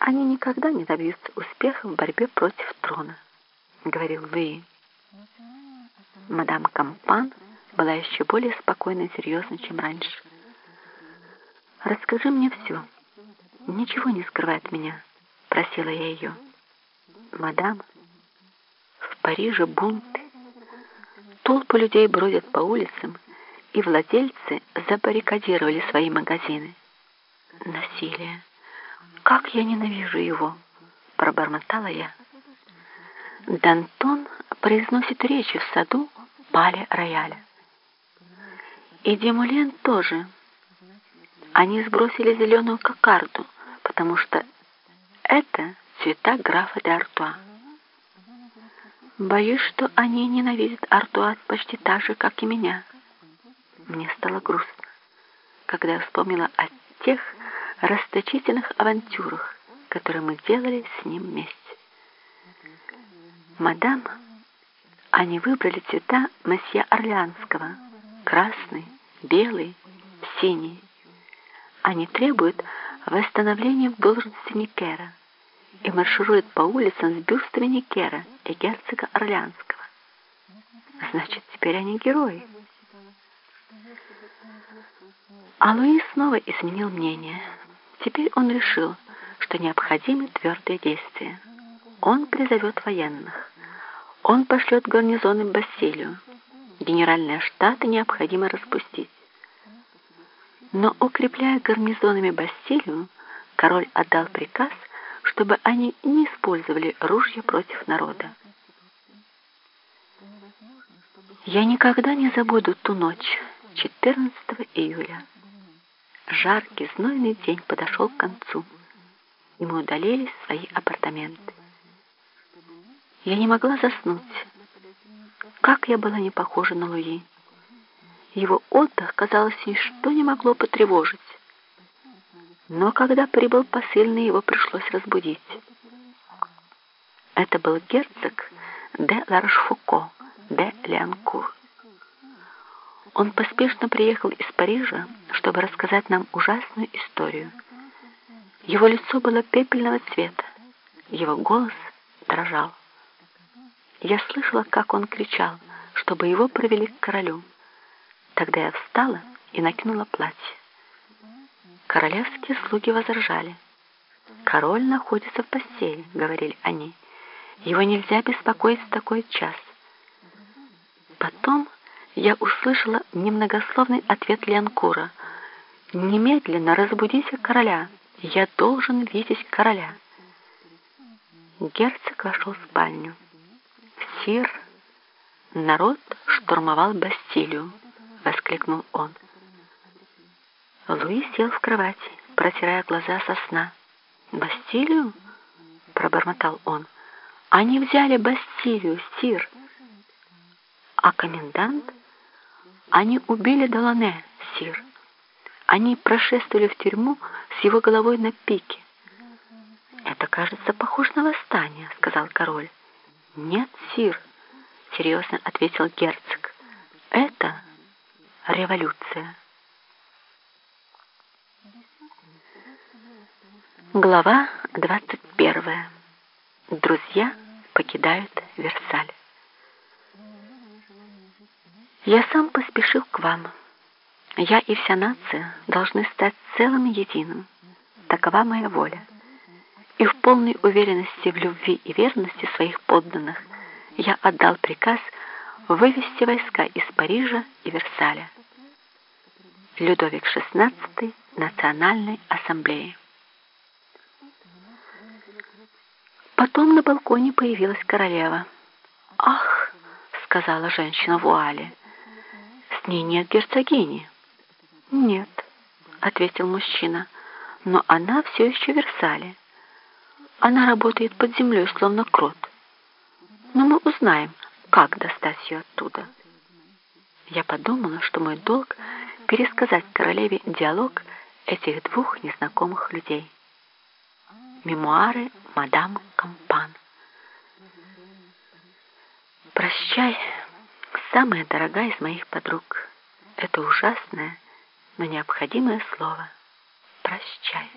они никогда не добьются успеха в борьбе против трона, говорил Луи. Мадам Кампан была еще более спокойна и серьезна, чем раньше. «Расскажи мне все. Ничего не скрывай от меня», — просила я ее. «Мадам, в Париже бунты. Толпы людей бродят по улицам, и владельцы забаррикадировали свои магазины. Насилие. Как я ненавижу его!» — пробормотала я. Дантон произносит речи в саду Пале Рояля. И Демулен тоже. Они сбросили зеленую кокарду, потому что это цвета графа де Артуа. Боюсь, что они ненавидят Артуа почти так же, как и меня. Мне стало грустно, когда я вспомнила о тех расточительных авантюрах, которые мы делали с ним вместе. Мадам, они выбрали цвета месье Орлеанского, красный, белый, синий. Они требуют восстановления в должности Никера и маршируют по улицам с бюстами Никера и герцога Орлеанского. Значит, теперь они герои. А Луи снова изменил мнение. Теперь он решил, что необходимы твердые действия. Он призовет военных. Он пошлет гарнизоны Басилию. Генеральные штаты необходимо распустить. Но, укрепляя гарнизонами Бастилию, король отдал приказ, чтобы они не использовали ружья против народа. Я никогда не забуду ту ночь, 14 июля. Жаркий, знойный день подошел к концу, и мы удалились в свои апартаменты. Я не могла заснуть. Как я была не похожа на Луи. Его отдых, казалось, ничто не могло потревожить. Но когда прибыл посыльный, его пришлось разбудить. Это был герцог де Ларшфуко, де Леанкур. Он поспешно приехал из Парижа, чтобы рассказать нам ужасную историю. Его лицо было пепельного цвета, его голос дрожал. Я слышала, как он кричал, чтобы его провели к королю. Тогда я встала и накинула платье. Королевские слуги возражали. «Король находится в постели», — говорили они. «Его нельзя беспокоить в такой час». Потом я услышала немногословный ответ Леонкура. «Немедленно разбудите короля. Я должен видеть короля». Герцог вошел в спальню. «Сир, народ штурмовал Бастилию», — воскликнул он. Луи сел в кровати, протирая глаза со сна. «Бастилию?» — пробормотал он. «Они взяли Бастилию, сир!» «А комендант?» «Они убили Долане, сир. Они прошествовали в тюрьму с его головой на пике». «Это, кажется, похоже на восстание», — сказал король. «Нет, сир», — серьезно ответил герцог. «Это революция». Глава 21. Друзья покидают Версаль. Я сам поспешил к вам. Я и вся нация должны стать целым единым. Такова моя воля. И в полной уверенности в любви и верности своих подданных я отдал приказ вывести войска из Парижа и Версаля. Людовик XVI Национальной Ассамблеи. Потом на балконе появилась королева. «Ах!» — сказала женщина в вуале. «С ней нет герцогини». «Нет», — ответил мужчина, — «но она все еще в Версале. Она работает под землей, словно крот. Но мы узнаем, как достать ее оттуда». Я подумала, что мой долг — пересказать королеве диалог этих двух незнакомых людей. Мемуары мадам Кампан. Прощай, самая дорогая из моих подруг. Это ужасное, но необходимое слово. Прощай.